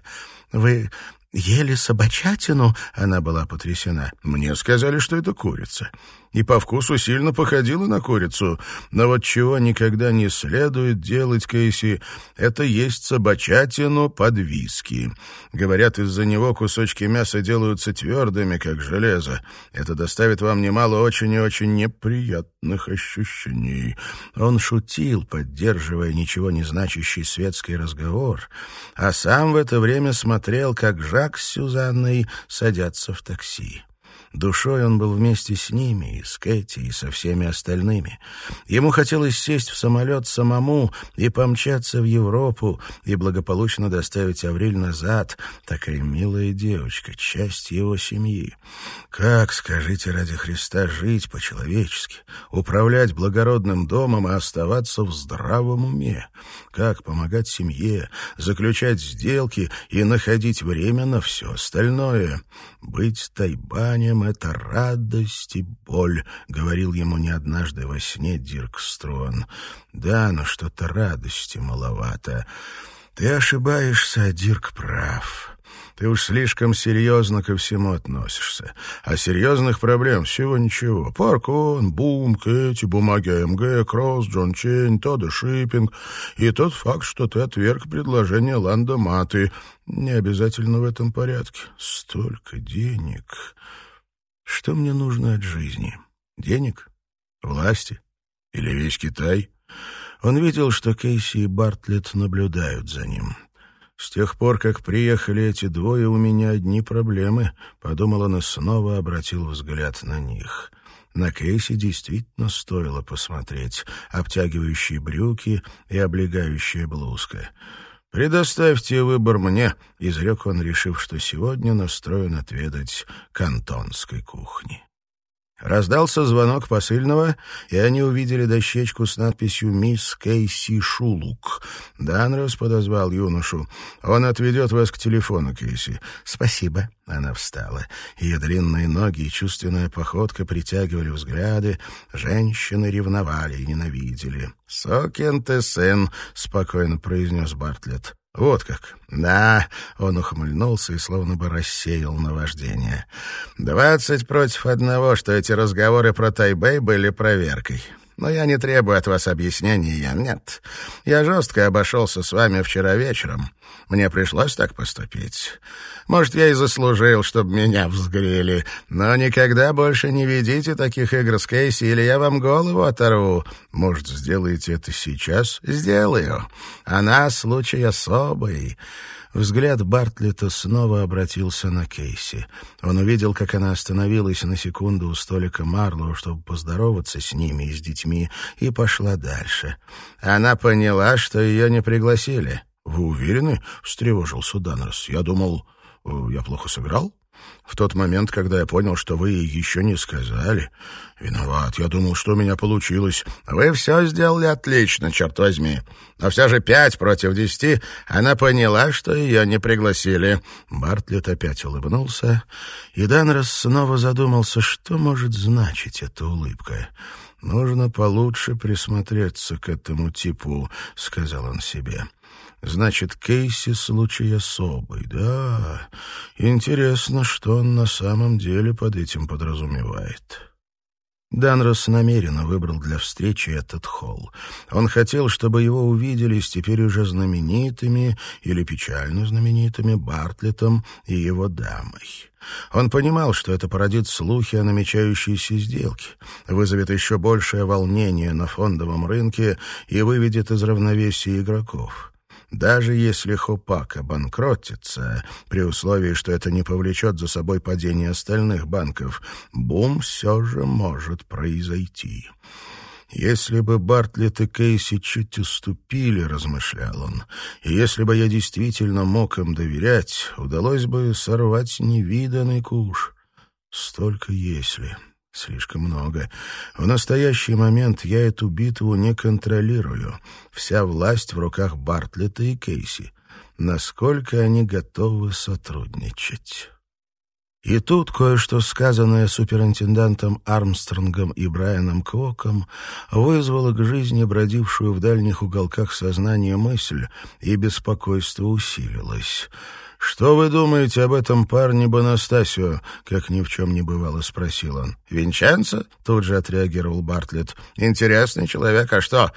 Вы ели собачатину?» Она была потрясена. «Мне сказали, что это курица и по вкусу сильно походила на курицу. Но вот чего никогда не следует делать, Кейси, это есть собачатину под виски. Говорят, из-за него кусочки мяса делаются твердыми, как железо. Это доставит вам немало очень и очень неприятных ощущений. Он шутил, поддерживая ничего не значащий светский разговор, а сам в это время смотрел, как Жак с Сюзанной садятся в такси. Душой он был вместе с ними, и с Кэти, и со всеми остальными. Ему хотелось сесть в самолет самому и помчаться в Европу, и благополучно доставить Авриль назад. Такая милая девочка, часть его семьи. Как, скажите ради Христа, жить по-человечески, управлять благородным домом и оставаться в здравом уме? Как помогать семье, заключать сделки и находить время на все остальное? Быть тайбанем — это радость и боль, — говорил ему не однажды во сне Дирк Строн. Да, но что-то радости маловато. Ты ошибаешься, а Дирк прав. Ты уж слишком серьезно ко всему относишься. А серьезных проблем всего ничего. Паркон, Бум, Кэти, бумаги АМГ, Кросс, Джон Чейн, Тода Шиппинг. И тот факт, что ты отверг предложение Ландо Маты. Не обязательно в этом порядке. Столько денег. Что мне нужно от жизни? Денег? Власти? Или весь Китай? Он видел, что Кейси и Бартлетт наблюдают за ним. С тех пор, как приехали эти двое, у меня одни проблемы, — подумал он и снова обратил взгляд на них. На Кейси действительно стоило посмотреть. Обтягивающие брюки и облегающая блузка. «Предоставьте выбор мне», — изрек он, решив, что сегодня настроен отведать кантонской кухни. Раздался звонок посыльного, и они увидели дощечку с надписью «Мисс Кейси Шулук». Данрос подозвал юношу. «Он отведет вас к телефону, Кейси». «Спасибо». Она встала. Ее длинные ноги и чувственная походка притягивали взгляды. Женщины ревновали и ненавидели. «Сокин ты сын», — спокойно произнес Бартлетт. Вот как. Да, он ухмыльнулся и словно бы рассеял наваждение. Двадцать против одного, что эти разговоры про Тайбэй были проверкой. Но я не требую от вас объяснений, нет. Я жестко обошелся с вами вчера вечером. Мне пришлось так поступить. Может, я и заслужил, чтобы меня взгрели, но никогда больше не ведите таких игр с Кейси, или я вам голову оторву. Может, сделаете это сейчас? Сделаю. Она случай особый. Взгляд Бартлета снова обратился на Кейси. Он увидел, как она остановилась на секунду у столика Марлоу, чтобы поздороваться с ними и с детьми, и пошла дальше. Она поняла, что ее не пригласили. «Вы уверены?» — встревожился Данрос. «Я думал, э, я плохо сыграл?» В тот момент, когда я понял, что вы еще не сказали. Виноват, я думал, что у меня получилось. Вы все сделали отлично, черт возьми. Но все же пять против десяти она поняла, что ее не пригласили. Бартлетт опять улыбнулся, и Данрос снова задумался, что может значить эта улыбка. «Нужно получше присмотреться к этому типу», — сказал он себе. Значит, Кейси случай особый, да. Интересно, что он на самом деле под этим подразумевает. Данрос намеренно выбрал для встречи этот холл. Он хотел, чтобы его увидели с теперь уже знаменитыми или печально знаменитыми Бартлетом и его дамой. Он понимал, что это породит слухи о намечающейся сделке, вызовет еще большее волнение на фондовом рынке и выведет из равновесия игроков. Даже если Хопак обанкротится, при условии, что это не повлечет за собой падение остальных банков, бум все же может произойти. «Если бы Бартлетт и Кейси чуть уступили, — размышлял он, — и если бы я действительно мог им доверять, удалось бы сорвать невиданный куш. Столько «если». Слишком много. В настоящий момент я эту битву не контролирую. Вся власть в руках Бартлета и Кейси. Насколько они готовы сотрудничать? И тут кое-что, сказанное суперинтендантом Армстронгом и Брайаном Квоком, вызвало к жизни бродившую в дальних уголках сознания мысль, и беспокойство усилилось — «Что вы думаете об этом парне Бонастасио?» — как ни в чем не бывало, спросил он. «Винченцо?» — тут же отреагировал Бартлетт. «Интересный человек, а что?»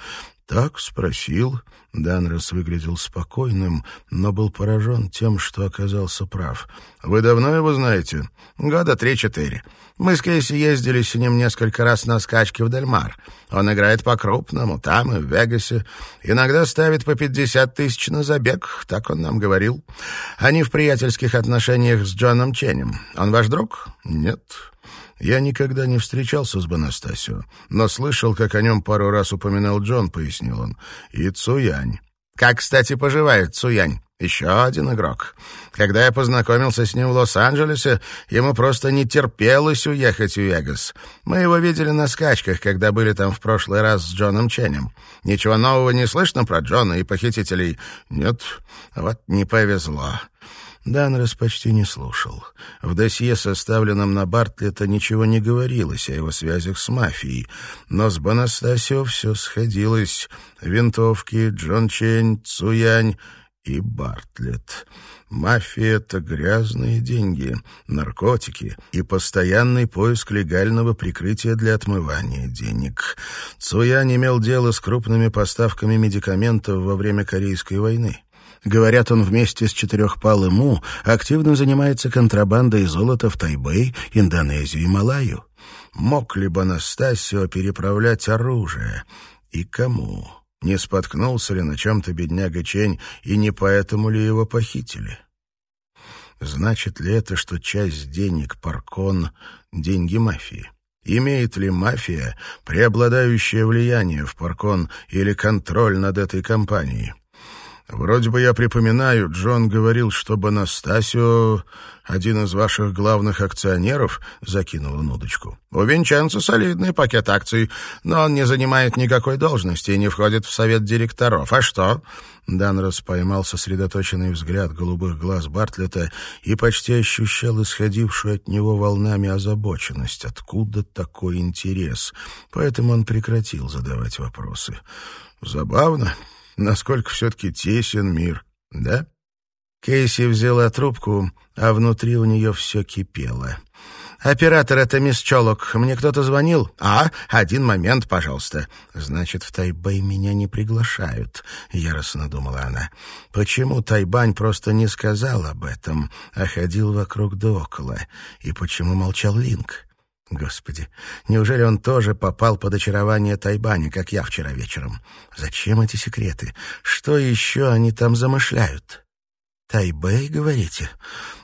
«Так спросил». Данрос выглядел спокойным, но был поражен тем, что оказался прав. «Вы давно его знаете?» «Года три-четыре. Мы с Кейси ездили с ним несколько раз на скачки в Дельмар. Он играет по-крупному, там и в Вегасе. Иногда ставит по пятьдесят тысяч на забег, так он нам говорил. Они в приятельских отношениях с Джоном Ченем. Он ваш друг? Нет. Я никогда не встречался с Бонастасио, но слышал, как о нем пару раз упоминал Джон, пояснил он. И Цуянь. Как, кстати, поживает Цуянь? Еще один игрок. Когда я познакомился с ним в Лос-Анджелесе, ему просто не терпелось уехать в Вегас. Мы его видели на скачках, когда были там в прошлый раз с Джоном Ченем. Ничего нового не слышно про Джона и похитителей? Нет, вот не повезло. Данрос почти не слушал. В досье, составленном на Бартлета, ничего не говорилось о его связях с мафией, но с Бонастасио все сходилось. Винтовки, Джон Чень, Цуянь и Бартлетт. Мафия — это грязные деньги, наркотики и постоянный поиск легального прикрытия для отмывания денег. Цуянь имел дело с крупными поставками медикаментов во время Корейской войны. Говорят, он вместе с четырехпалым Му активно занимается контрабандой золота в Тайбэй, Индонезию и Малайю. Мог ли бы Анастасио переправлять оружие? И кому? Не споткнулся ли на чем-то бедняга Чень, и не поэтому ли его похитили? Значит ли это, что часть денег Паркон — деньги мафии? Имеет ли мафия преобладающее влияние в Паркон или контроль над этой компанией? Вроде бы я припоминаю, Джон говорил, что Бонастасио один из ваших главных акционеров, закинул он удочку. У Винченцо солидный пакет акций, но он не занимает никакой должности и не входит в совет директоров. А что? Данрос поймал сосредоточенный взгляд голубых глаз Бартлета и почти ощущал исходившую от него волнами озабоченность. Откуда такой интерес? Поэтому он прекратил задавать вопросы. Забавно насколько все-таки тесен мир. Да? Кейси взяла трубку, а внутри у нее все кипело. «Оператор, это мисс Чолок. Мне кто-то звонил?» «А, один момент, пожалуйста». «Значит, в Тайбэй меня не приглашают», — яростно думала она. «Почему Тайбань просто не сказал об этом, а ходил вокруг да около? И почему молчал Линк?» Господи, неужели он тоже попал под очарование Тайбани, как я вчера вечером? Зачем эти секреты? Что еще они там замышляют? Тайбэй, говорите?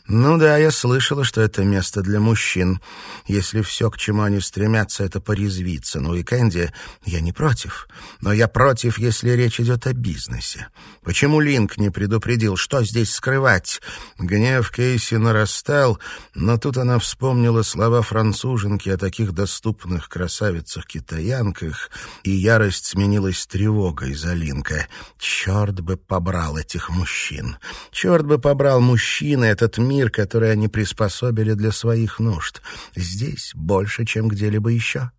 «Ну да, я слышала, что это место для мужчин. Если все, к чему они стремятся, это порезвиться на уикенде, я не против. Но я против, если речь идет о бизнесе. Почему Линк не предупредил, что здесь скрывать?» Гнев Кейси нарастал, но тут она вспомнила слова француженки о таких доступных красавицах-китаянках, и ярость сменилась тревогой за Линка. «Черт бы побрал этих мужчин! Черт бы побрал мужчины этот мир!» Мир, который они приспособили для своих нужд. Здесь больше, чем где-либо еще.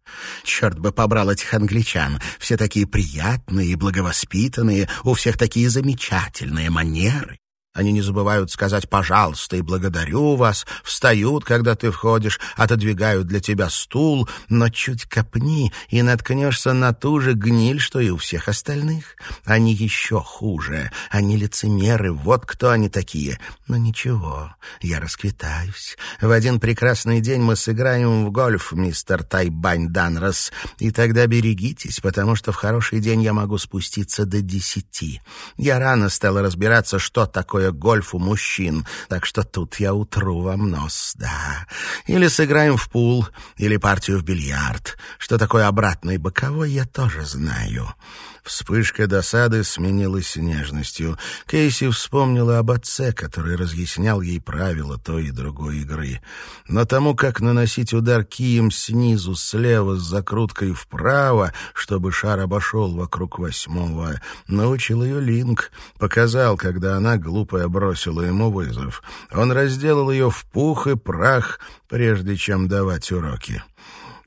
Черт бы побрал этих англичан. Все такие приятные и благовоспитанные, у всех такие замечательные манеры. Они не забывают сказать «пожалуйста» и «благодарю вас», встают, когда ты входишь, отодвигают для тебя стул, но чуть копни и наткнешься на ту же гниль, что и у всех остальных. Они еще хуже, они лицемеры, вот кто они такие. Но ничего, я расквитаюсь. В один прекрасный день мы сыграем в гольф, мистер Тайбань Данрос, и тогда берегитесь, потому что в хороший день я могу спуститься до десяти. Я рано стала разбираться, что такое такое гольф у мужчин, так что тут я утру вам нос, да. Или сыграем в пул, или партию в бильярд. Что такое обратный боковой, я тоже знаю. Вспышка досады сменилась нежностью. Кейси вспомнила об отце, который разъяснял ей правила той и другой игры. Но тому, как наносить удар кием снизу, слева, с закруткой вправо, чтобы шар обошел вокруг восьмого, научил ее Линк. Показал, когда она, глупая, бросила ему вызов. Он разделал ее в пух и прах, прежде чем давать уроки.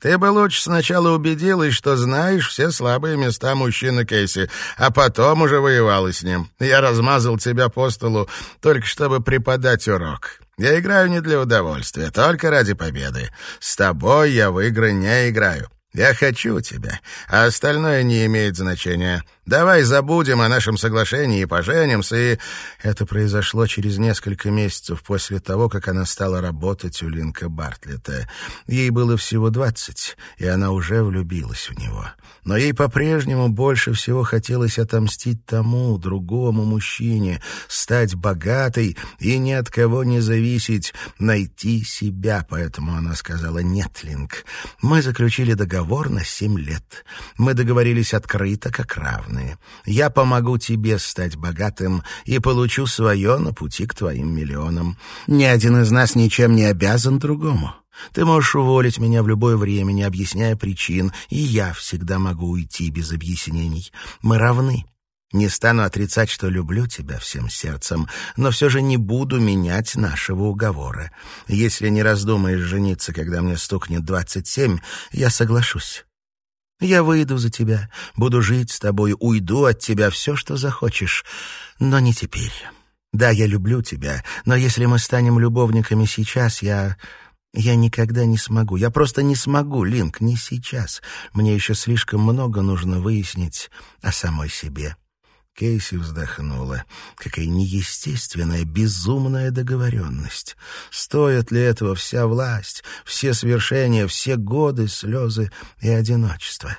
Ты бы лучше сначала убедилась, что знаешь все слабые места мужчины Кейси, а потом уже воевала с ним. Я размазал тебя по столу только чтобы преподать урок. Я играю не для удовольствия, только ради победы. С тобой я в игры не играю. Я хочу тебя, а остальное не имеет значения. Давай забудем о нашем соглашении и поженимся, и...» Это произошло через несколько месяцев после того, как она стала работать у Линка Бартлета. Ей было всего двадцать, и она уже влюбилась в него. Но ей по-прежнему больше всего хотелось отомстить тому, другому мужчине, стать богатой и ни от кого не зависеть, найти себя. Поэтому она сказала «Нет, Линк, мы заключили договор на семь лет. Мы договорились открыто, как равны стороны. Я помогу тебе стать богатым и получу свое на пути к твоим миллионам. Ни один из нас ничем не обязан другому. Ты можешь уволить меня в любое время, не объясняя причин, и я всегда могу уйти без объяснений. Мы равны. Не стану отрицать, что люблю тебя всем сердцем, но все же не буду менять нашего уговора. Если не раздумаешь жениться, когда мне стукнет двадцать семь, я соглашусь. Я выйду за тебя, буду жить с тобой, уйду от тебя все, что захочешь, но не теперь. Да, я люблю тебя, но если мы станем любовниками сейчас, я... Я никогда не смогу. Я просто не смогу, Линк, не сейчас. Мне еще слишком много нужно выяснить о самой себе. Кейси вздохнула. Какая неестественная, безумная договоренность. Стоит ли этого вся власть, все свершения, все годы, слезы и одиночество?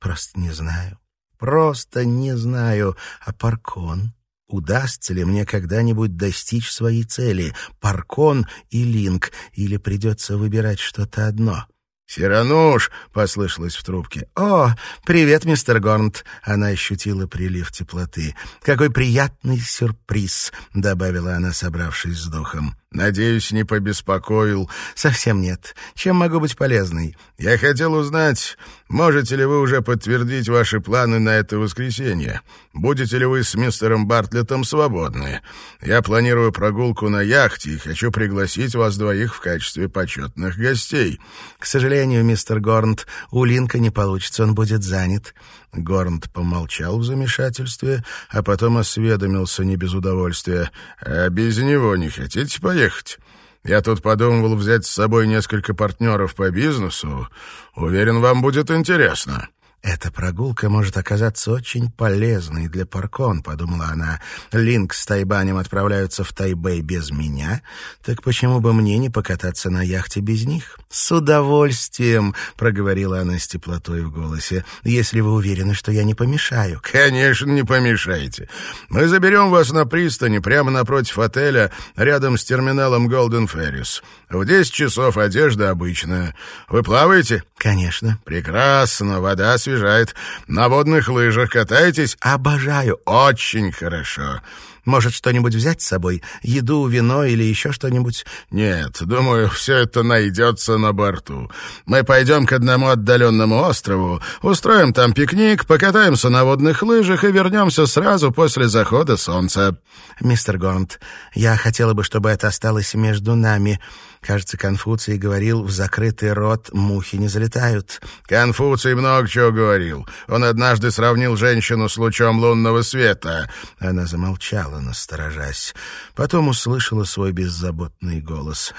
Просто не знаю. Просто не знаю. А Паркон? Удастся ли мне когда-нибудь достичь своей цели? Паркон и Линк? Или придется выбирать что-то одно?» «Сирануш!» — послышалось в трубке. «О, привет, мистер Горнт!» — она ощутила прилив теплоты. «Какой приятный сюрприз!» — добавила она, собравшись с духом. «Надеюсь, не побеспокоил». «Совсем нет. Чем могу быть полезной?» «Я хотел узнать, можете ли вы уже подтвердить ваши планы на это воскресенье? Будете ли вы с мистером Бартлетом свободны? Я планирую прогулку на яхте и хочу пригласить вас двоих в качестве почетных гостей». «К сожалению, мистер Горнт, у Линка не получится, он будет занят». Горнт помолчал в замешательстве, а потом осведомился не без удовольствия. «А без него не хотите поехать?» Я тут подумывал взять с собой несколько партнеров по бизнесу. Уверен, вам будет интересно». «Эта прогулка может оказаться очень полезной для Паркон», — подумала она. «Линк с Тайбанем отправляются в Тайбэй без меня, так почему бы мне не покататься на яхте без них?» «С удовольствием», — проговорила она с теплотой в голосе, «если вы уверены, что я не помешаю». «Конечно, не помешаете. Мы заберем вас на пристани прямо напротив отеля, рядом с терминалом Голден Ferris. В десять часов одежда обычная. Вы плаваете?» «Конечно». «Прекрасно, вода освежает. На водных лыжах катаетесь? Обожаю. Очень хорошо. Может, что-нибудь взять с собой? Еду, вино или еще что-нибудь? Нет, думаю, все это найдется на борту. Мы пойдем к одному отдаленному острову, устроим там пикник, покатаемся на водных лыжах и вернемся сразу после захода солнца. Мистер Гонт, я хотела бы, чтобы это осталось между нами. Кажется, Конфуций говорил, в закрытый рот мухи не залетают. Конфуций много чего говорил. Он однажды сравнил женщину с лучом лунного света. Она замолчала, насторожась. Потом услышала свой беззаботный голос.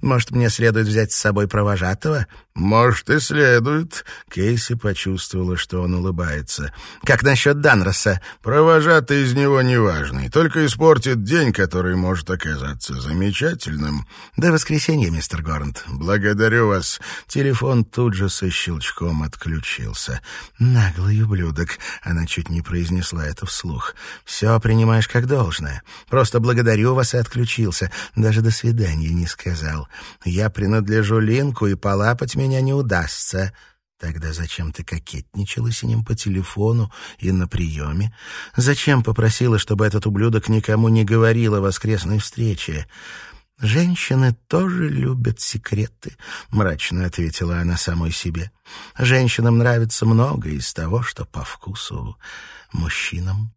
«Может, мне следует взять с собой провожатого?» «Может, и следует». Кейси почувствовала, что он улыбается. «Как насчет Данроса?» «Провожатый из него неважный. Только испортит день, который может оказаться замечательным». «До воскресенья, мистер Горнт». «Благодарю вас». Телефон тут же со щелчком отключился. «Наглый ублюдок». Она чуть не произнесла это вслух. «Все принимаешь как должное. Просто благодарю вас и отключился. Даже до свидания не сказал. Я принадлежу Линку, и полапать меня не удастся. Тогда зачем ты кокетничала с ним по телефону и на приеме? Зачем попросила, чтобы этот ублюдок никому не говорил о воскресной встрече? «Женщины тоже любят секреты», — мрачно ответила она самой себе. «Женщинам нравится многое из того, что по вкусу мужчинам».